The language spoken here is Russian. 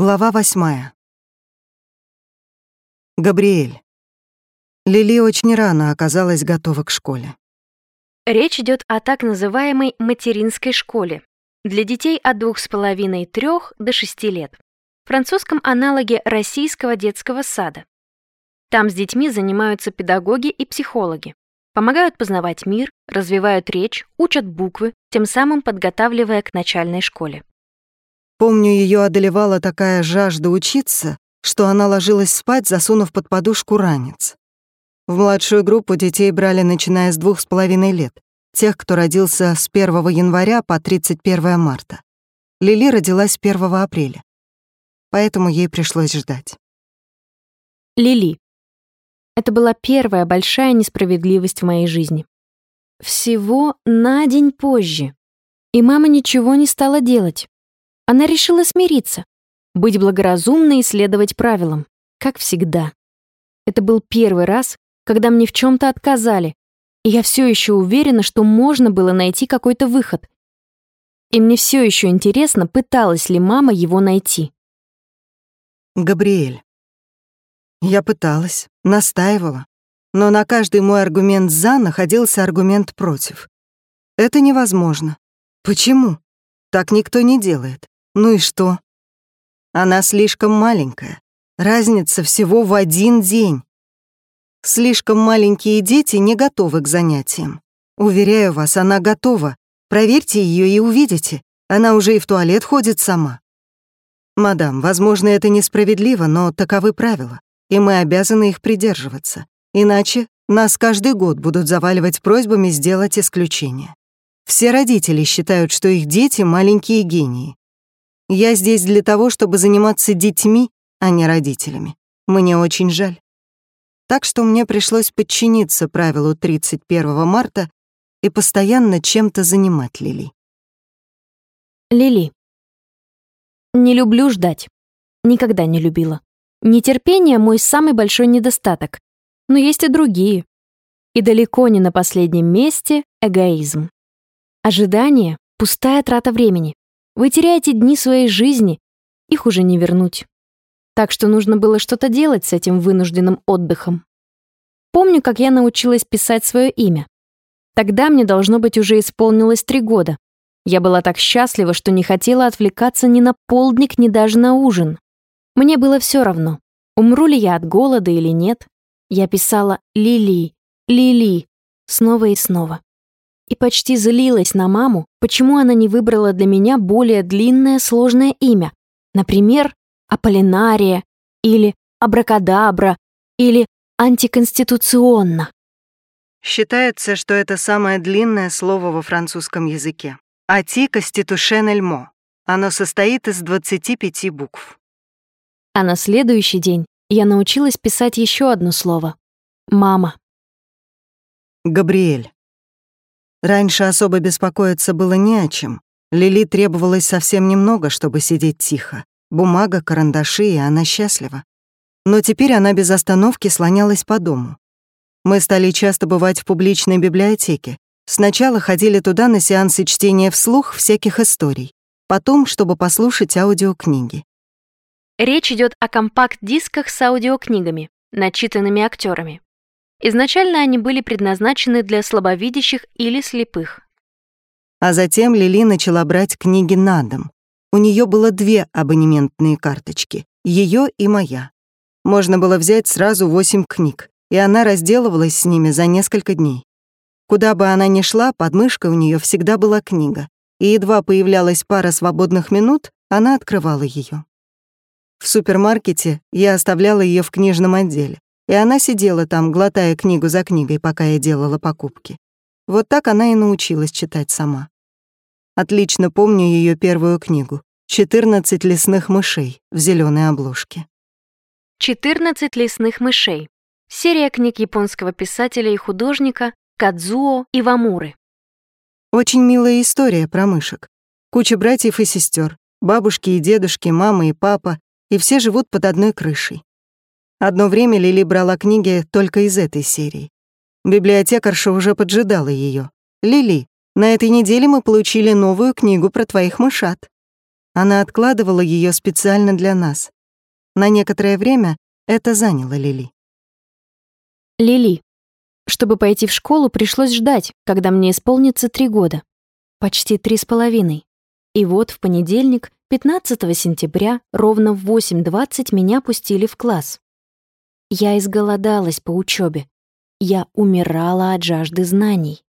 Глава восьмая. Габриэль. Лили очень рано оказалась готова к школе. Речь идет о так называемой материнской школе для детей от двух с половиной трех до шести лет, французском аналоге российского детского сада. Там с детьми занимаются педагоги и психологи, помогают познавать мир, развивают речь, учат буквы, тем самым подготавливая к начальной школе. Помню, ее одолевала такая жажда учиться, что она ложилась спать, засунув под подушку ранец. В младшую группу детей брали, начиная с двух с половиной лет, тех, кто родился с 1 января по 31 марта. Лили родилась 1 апреля, поэтому ей пришлось ждать. Лили. Это была первая большая несправедливость в моей жизни. Всего на день позже. И мама ничего не стала делать. Она решила смириться, быть благоразумной и следовать правилам, как всегда. Это был первый раз, когда мне в чем-то отказали, и я все еще уверена, что можно было найти какой-то выход. И мне все еще интересно, пыталась ли мама его найти. Габриэль. Я пыталась, настаивала, но на каждый мой аргумент «за» находился аргумент «против». Это невозможно. Почему? Так никто не делает. Ну и что? Она слишком маленькая. Разница всего в один день. Слишком маленькие дети не готовы к занятиям. Уверяю вас, она готова. Проверьте ее и увидите. Она уже и в туалет ходит сама. Мадам, возможно, это несправедливо, но таковы правила, и мы обязаны их придерживаться. Иначе нас каждый год будут заваливать просьбами сделать исключение. Все родители считают, что их дети — маленькие гении, я здесь для того, чтобы заниматься детьми, а не родителями. Мне очень жаль. Так что мне пришлось подчиниться правилу 31 марта и постоянно чем-то занимать Лили. Лили. Не люблю ждать. Никогда не любила. Нетерпение — мой самый большой недостаток. Но есть и другие. И далеко не на последнем месте — эгоизм. Ожидание — пустая трата времени. Вы теряете дни своей жизни, их уже не вернуть. Так что нужно было что-то делать с этим вынужденным отдыхом. Помню, как я научилась писать свое имя. Тогда мне должно быть уже исполнилось три года. Я была так счастлива, что не хотела отвлекаться ни на полдник, ни даже на ужин. Мне было все равно, умру ли я от голода или нет. Я писала «Лили», «Лили» снова и снова и почти злилась на маму, почему она не выбрала для меня более длинное сложное имя, например, Аполлинария или Абракадабра или антиконституционно. Считается, что это самое длинное слово во французском языке. Ати-конститушен-эльмо. Оно состоит из 25 букв. А на следующий день я научилась писать еще одно слово — «мама». Габриэль. Раньше особо беспокоиться было не о чем. Лили требовалось совсем немного, чтобы сидеть тихо. Бумага, карандаши, и она счастлива. Но теперь она без остановки слонялась по дому. Мы стали часто бывать в публичной библиотеке. Сначала ходили туда на сеансы чтения вслух всяких историй, потом, чтобы послушать аудиокниги. Речь идет о компакт-дисках с аудиокнигами, начитанными актерами. Изначально они были предназначены для слабовидящих или слепых. А затем Лили начала брать книги на дом. У нее было две абонементные карточки, ее и моя. Можно было взять сразу восемь книг, и она разделывалась с ними за несколько дней. Куда бы она ни шла, под мышкой у нее всегда была книга, и едва появлялась пара свободных минут, она открывала ее. В супермаркете я оставляла ее в книжном отделе, и она сидела там, глотая книгу за книгой, пока я делала покупки. Вот так она и научилась читать сама. Отлично помню ее первую книгу «14 лесных мышей» в зеленой обложке. «14 лесных мышей» — серия книг японского писателя и художника Кадзуо Ивамуры. Очень милая история про мышек. Куча братьев и сестер, бабушки и дедушки, мама и папа, и все живут под одной крышей. Одно время Лили брала книги только из этой серии. Библиотекарша уже поджидала ее. «Лили, на этой неделе мы получили новую книгу про твоих мышат». Она откладывала ее специально для нас. На некоторое время это заняло Лили. Лили. Чтобы пойти в школу, пришлось ждать, когда мне исполнится три года. Почти три с половиной. И вот в понедельник, 15 сентября, ровно в 8.20 меня пустили в класс. Я изголодалась по учебе. Я умирала от жажды знаний.